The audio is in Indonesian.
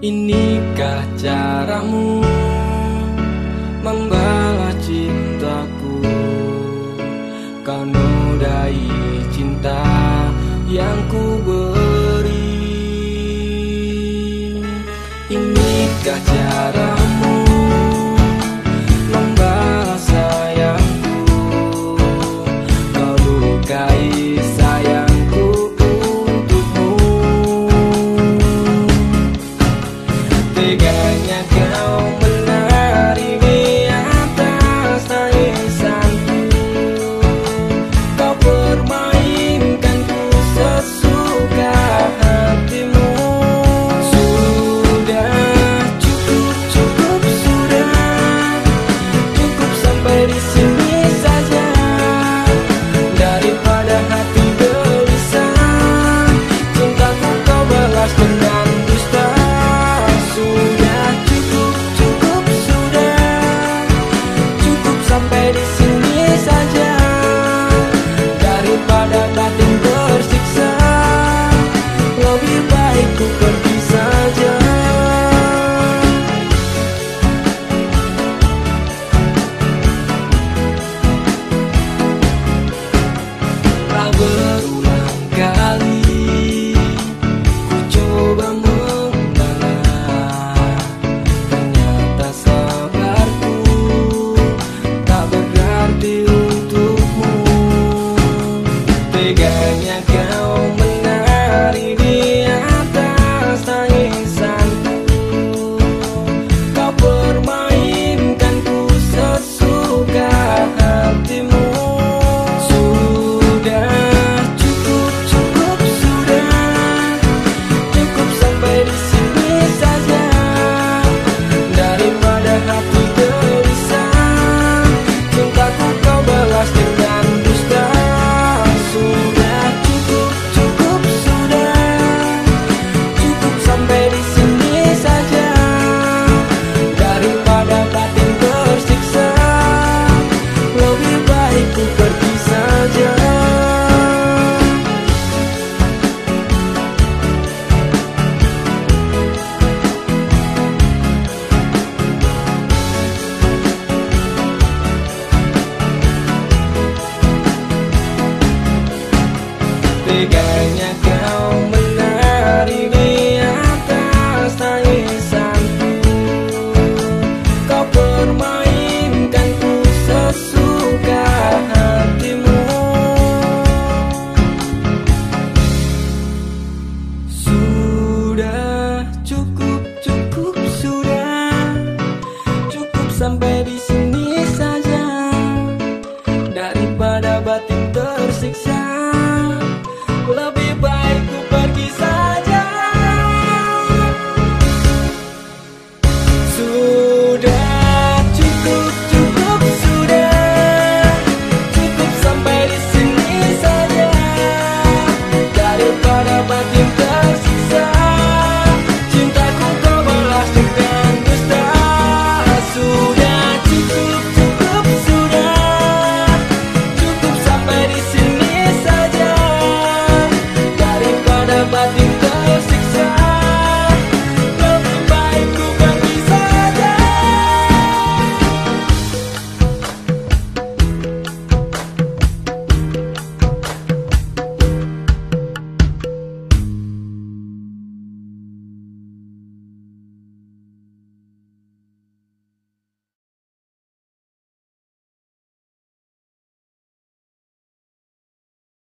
Inikah caramu? membalas cintaku. Kau nodai cinta yang ku beri. Inikah cara together. Ba tiếng